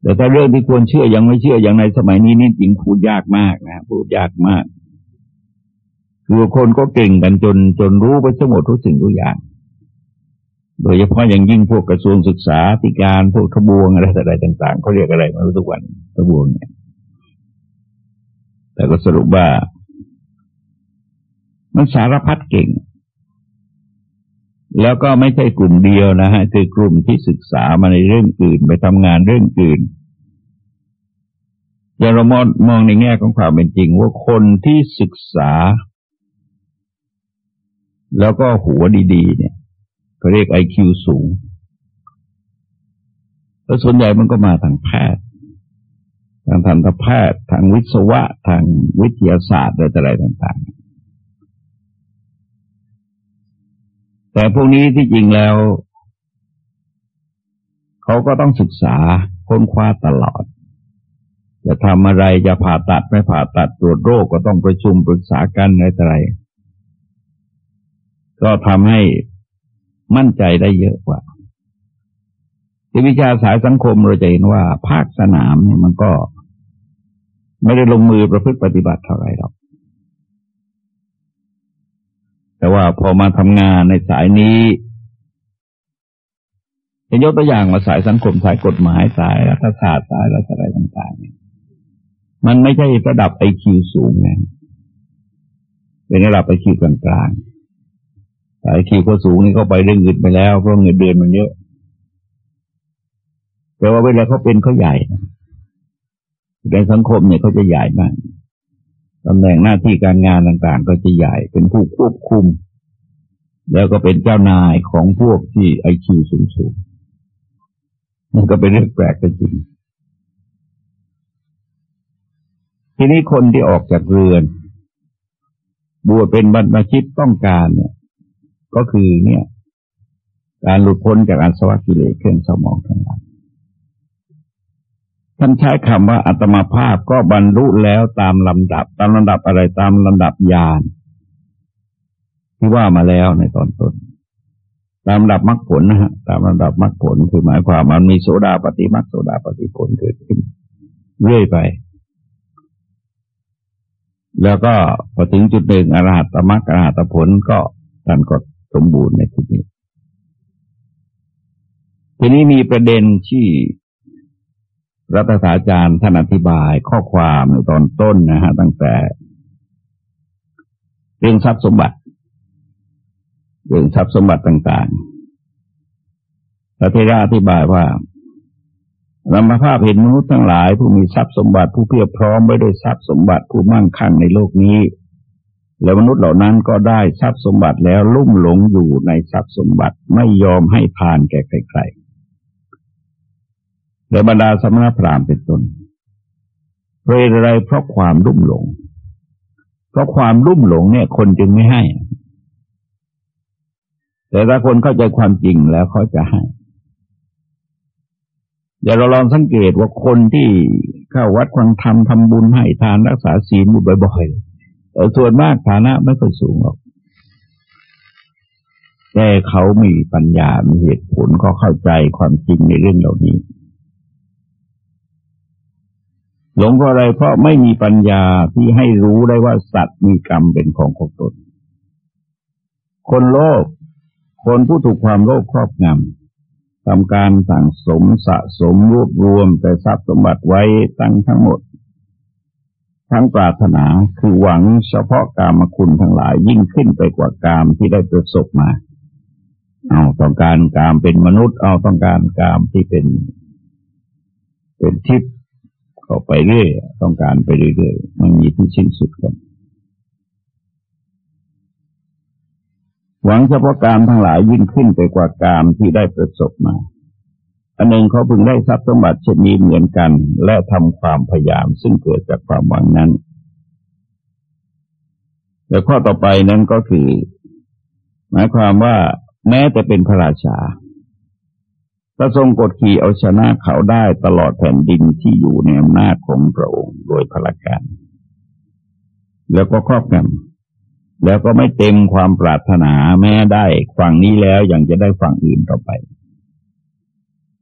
แต่ถ้าเรื่องที่ควรเชื่อยังไม่เชื่ออย่างในสมัยนี้นี่จริงพูดยากมากนะพูดยากมาก คือคนก็เก่งกันจนจนรู้ไปทั้งหมดทุกสิ่งทุกอย่าง โดยเฉพาะอย่างยิ่งพวกกระทรวงศึกษาธิการพวกทบวงอะไรอะไรต่างๆเขาเรียกอะไรมาทุกวันทบวงเนี่ย แต่ก็สรุปว่า มันสารพัดเก่ง แล้วก็ไม่ใช่กลุ่มเดียวนะฮะคือกลุ่มที่ศึกษามาในเรื่องอื่น ไปทำงานเรื่องอื่นอย่าเรามองมองในแง่ของความเป็นจริง ว่าคนที่ศึกษา แล้วก็หัวดีๆ เนี่ยเขาเรียกไอคิวสูงแล้วส่วนใหญ่มันก็มาทางแพทย์ทางทันตแพทย์ ทางวิศวะ ทางวิทยาศาสตร์อะไรต่างๆ แต่พวกนี้ที่จริงแล้ว เขาก็ต้องศึกษาค้นคว้าตลอด จะทำอะไรจะผ่าตัดไม่ผ่าตัดตรวจโรคก็ต้องประชุมปรึกษากันอะไรก็ทำให้มั่นใจได้เยอะกว่าที่วิชาสายสังคมเราจะเห็นว่า ภาคสนามเนี่ยมันก็ ไม่ได้ลงมือประพฤติปฏิบัติเท่าไรหรอก แต่ว่าพอมาทำงานในสายนี้จะยกตัวอย่างมาสายสังคมสายกฎหมายสายรัฐศาสตร์สายอะไรต่างๆมันไม่ใช่ระดับไอคิวสูงไงเป็นระดับไอคิวกลางๆไอคิวก็สูงนี่เขาไปเรื่องอื่นไปแล้วเพราะเงินเดือนมันเยอะ แต่ว่าเวลาเขาเป็นเขาใหญ่ในสังคมเนี่ยเขาจะใหญ่มาก ตำแหน่งหน้าที่การงานต่างๆ ก็จะใหญ่เป็นผู้ควบคุม แล้วก็เป็นเจ้านายของพวกที่ไอคิวสูงๆมันก็เป็นเรื่องแปลกจริงทีนี้คนที่ออกจากเรือน บวชเป็นบรรพชิตต้องการเนี่ย ก็คือเนี่ย การหลุดพ้นจากอาสวะกิเลสเครื่องสมองทั้งหลาย ท่านใช้คำว่าอัตมาภาพก็บรรลุแล้วตามลำดับ ตามลำดับอะไรตามลำดับญาณที่ว่ามาแล้วในตอนต้นตามลำดับมรรคผลนะฮะตามลำดับมรรคผลคือหมายความมันมีโสดาปฏิมรรคโสดาปฏิผลเกิดขึ้นเรื่อยไป แล้วก็พอถึงจุดหนึ่งอรหัตมรรคอรหัตผลก็ท่านก็สมบูรณ์ในที่นี้ ทีนี้มีประเด็นที่ รัฐศาสตราจารย์ท่านอธิบายข้อความในตอนต้นนะฮะตั้งแต่เรื่องทรัพย์สมบัติเรื่องทรัพย์สมบัติต่างๆ พระเทราอธิบายว่าธรรมภาพเห็นมนุษย์ทั้งหลาย ผู้มีทรัพย์สมบัติผู้เพียบพร้อมไว้ด้วยทรัพย์สมบัติผู้มั่งคั่งในโลกนี้ แล้วมนุษย์เหล่านั้นก็ได้ทรัพย์สมบัติแล้วลุ่มหลงอยู่ในทรัพย์สมบัติไม่ยอมให้ทานแก่ใครๆ และบรรดาสมณพราหมณ์เป็นต้นเพราะอะไรเพราะความลุ่มหลง เพราะความลุ่มหลงเนี่ย คนจึงไม่ให้ แต่ถ้าคนเข้าใจความจริงแล้วเขาจะให้เดี๋ยวเราลองสังเกตว่าคนที่เข้าวัดฟังธรรมทำบุญให้ทานรักษาศีลบ่อยๆแต่ส่วนมากฐานะไม่ค่อยสูงหรอก แต่เขามีปัญญา มีเหตุผลเขาเข้าใจความจริงในเรื่องเหล่านี้ หลงเพราะอะไรเพราะไม่มีปัญญาที่ให้รู้ได้ว่าสัตว์มีกรรมเป็นของของตน คนโลภคนผู้ถูกความโลภครอบงำทำการสั่งสมสะสมรวบรวมแต่ทรัพย์สมบัติไว้ตั้งทั้งหมด ทั้งปรารถนาคือหวังเฉพาะกามคุณทั้งหลายยิ่งขึ้นไปกว่ากามที่ได้ประสบมา เอาต้องการกามเป็นมนุษย์ เอาต้องการกามที่เป็น เป็นทิพย์ เข้าไปเรื่อยต้องการไปเรื่อยๆมันมีที่สิ้นสุดกัน หวังเฉพาะกามทั้งหลายยิ่งขึ้นไปกว่ากามที่ได้ประสบมา อันหนึ่งเขาพึงได้ทรัพย์สมบัติเช่นนี้เหมือนกัน และทำความพยายามซึ่งเกิดจากความหวังนั้นและข้อต่อไปนั้นก็คือ หมายความว่าแม้แต่เป็นพระราชา พระทรงกดขี่เอาชนะเขาได้ตลอดแผ่นดินที่อยู่ในอำนาจของพระองค์โดยพละการ แล้วก็ครอบงำแล้วก็ไม่เต็มความปรารถนาแม้ได้ฝั่งนี้แล้วยังจะได้ฝั่งอื่นต่อไป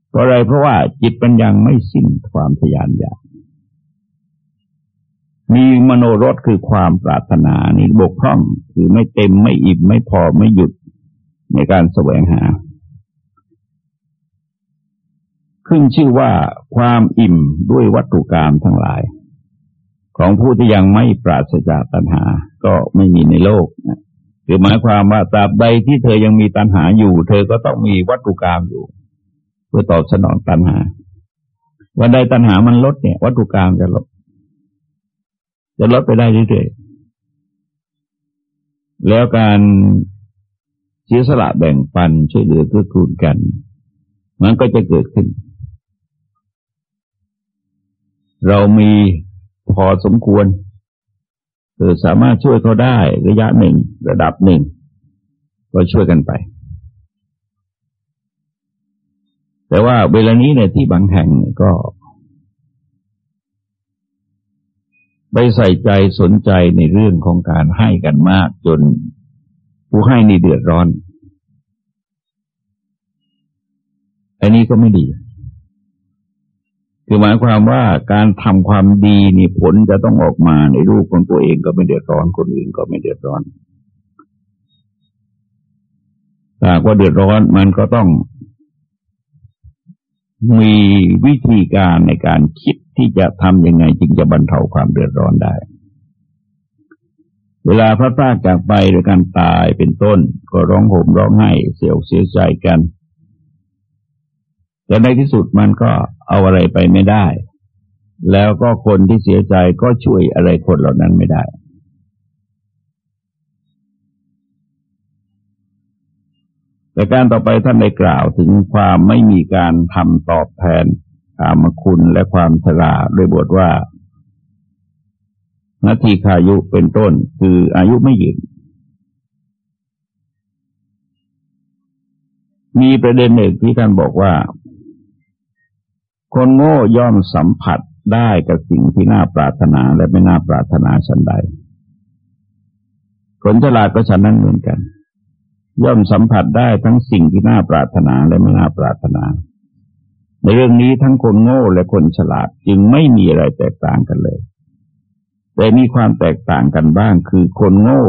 เพราะอะไรเพราะว่าจิตมันยังไม่สิ้นความทยานอยากมีมโนรสคือความปรารถนานี่บกพร่อง คือไม่เต็มไม่อิ่มไม่พอไม่หยุดในการแสวงหา ขึ้นชื่อว่าความอิ่มด้วยวัตถุกรรมทั้งหลาย ของผู้ที่ยังไม่ปราศจากตัณหา ก็ไม่มีในโลกนะคือหมายความว่าตราบใดที่เธอยังมีตัณหาอยู่ เธอก็ต้องมีวัตถุกรรมอยู่ เพื่อตอบสนองตัณหา วันใดตัณหามันลดเนี่ย วัตถุกรรมจะลด จะลดไปได้เรื่อยๆแล้วการเสียสละแบ่งปันช่วยเหลือเกื้อกูลกัน มันก็จะเกิดขึ้น เรามีพอสมควรเออสามารถช่วยเขาได้ระยะหนึ่งระดับหนึ่ง ก็ช่วยกันไป แต่ว่าเวลานี้เนี่ยที่บางแห่งก็ไปใส่ใจสนใจในเรื่องของการให้กันมาก จนผู้ให้นี่เดือดร้อน อันนี้ก็ไม่ดี คือหมายความว่าการทำความดีนี่ผลจะต้องออกมาในรูปของตัวเองก็ไม่เดือดร้อนคนอื่นก็ไม่เดือดร้อนถ้าว่าเดือดร้อนมันก็ต้อง มีวิธีการในการคิดที่จะทำยังไงจึงจะบรรเทาความเดือดร้อนได้ เวลาพระพากจากไปโดยการตายเป็นต้น ก็ร้องโหมร้องไห้เสียอกเสียใจกัน แต่ในที่สุดมันก็ เอาอะไรไปไม่ได้ แล้วก็คนที่เสียใจก็ช่วยอะไรคนเหล่านั้นไม่ได้ แต่การต่อไปท่านได้กล่าวถึงความไม่มีการทำตอบแทนกามคุณและความฉลาดโดยบทว่านาทีขายุเป็นต้นคืออายุไม่ยืนมีประเด็นหนึ่งที่ท่านบอกว่า คนโง่ย่อมสัมผัสได้กับสิ่งที่น่าปรารถนาและไม่น่าปรารถนาฉันใด คนฉลาดก็ฉันนั้นเหมือนกัน ย่อมสัมผัสได้ทั้งสิ่งที่น่าปรารถนาและไม่น่าปรารถนา ในเรื่องนี้ทั้งคนโง่และคนฉลาดจึงไม่มีอะไรแตกต่างกันเลย แต่มีความแตกต่างกันบ้างคือคนโง่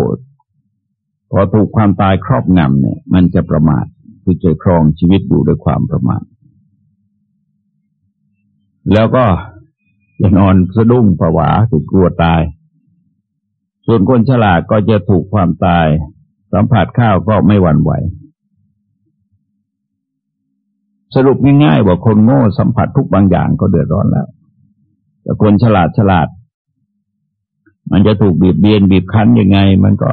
พอถูกความตายครอบงำเนี่ย มันจะประมาทคือจะครองชีวิตอยู่ด้วยความประมาท แล้วก็จะนอนสะดุ้งผวาถูกกลัวตาย ส่วนคนฉลาดก็จะถูกความตาย สัมผัสข้าวก็ไม่หวั่นไหว สรุปง่ายๆว่าคนโง่สัมผัสทุกบางอย่างก็เดือดร้อนแล้ว แต่คนฉลาดฉลาด มันจะถูกบีบเบียนบีบคั้นยังไง มันก็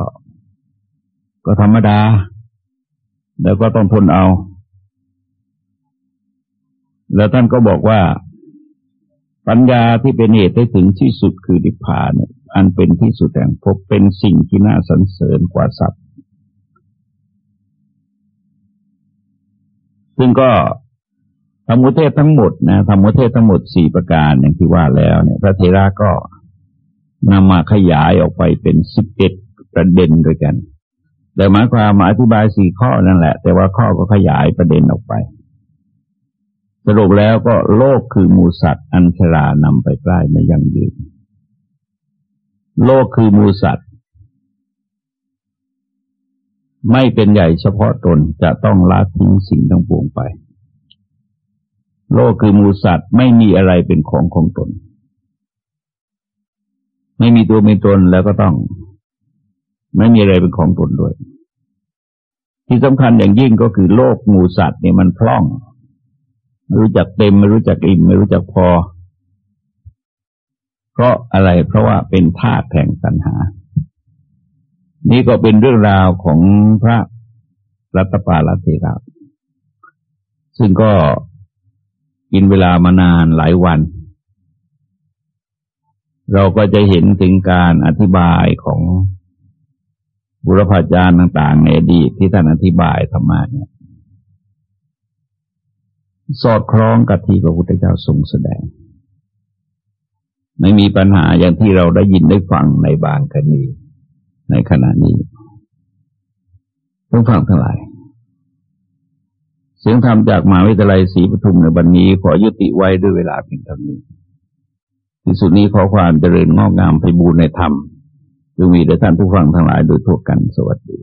ก็ธรรมดา แล้วก็ต้องทนเอา แล้วท่านก็บอกว่า ปัญญาที่เป็นเหตุให้ถึงที่สุดคือดิพพานเนี่ยอันเป็นที่สุดแห่งพบเป็นสิ่งที่น่าสรรเสริญกว่าสัตว์ซึ่งก็ธรรมุเทศทั้งหมดนะธรรมุเทศทั้งหมดสี่ประการอย่างที่ว่าแล้วเนี่ยพระเทระก็นำมาขยายออกไปเป็นสิบเอ็ดประเด็นด้วยกัน แต่หมายความมาอธิบายสี่ข้อนั่นแหละ แต่ว่าข้อก็ขยายประเด็นออกไป สรุปแล้วก็โลกคือมูสัตว์ อันชรานำไปใกล้ไม่ยั่งยืน โลกคือมูสัตว์ ไม่เป็นใหญ่เฉพาะตนจะต้องละทิ้งสิ่งทั้งปวงไป โลกคือมูสัตว์ไม่มีอะไรเป็นของของตน ไม่มีตัวมีตนแล้วก็ต้อง ไม่มีอะไรเป็นของตนด้วย ที่สำคัญอย่างยิ่งก็คือโลกงูสัตว์เนี่ยมันพล่อง ไม่รู้จักเต็มไม่รู้จักอิ่มไม่รู้จักพอ เพราะอะไรเพราะว่าเป็นธาตุแห่งสัญหา นี่ก็เป็นเรื่องราวของพระรัตปาลเทระซึ่งก็กินเวลามานานหลายวัน เราก็จะเห็นถึงการอธิบายของบุรพาจารย์ต่าง ๆ ในอดีตที่ท่านอธิบายธรรมะเนี่ย สอดคล้องกับที่พระพุทธเจ้าทรงแสดง ไม่มีปัญหาอย่างที่เราได้ยินได้ฟังในบางกรณีในขณะนี้ต้องฟังทั้งหลายเสียงธรรมจากมหาวิทยาลัยศรีปทุมในวันนี้ขอยุติไว้ด้วยเวลาเพียงเท่านี้ที่สุดนี้ขอความเจริญงอกงามไปบูรณนธรรมจงมีแด่ท่านผู้ฟังทั้งหลายโดยทั่วกันสวัสดี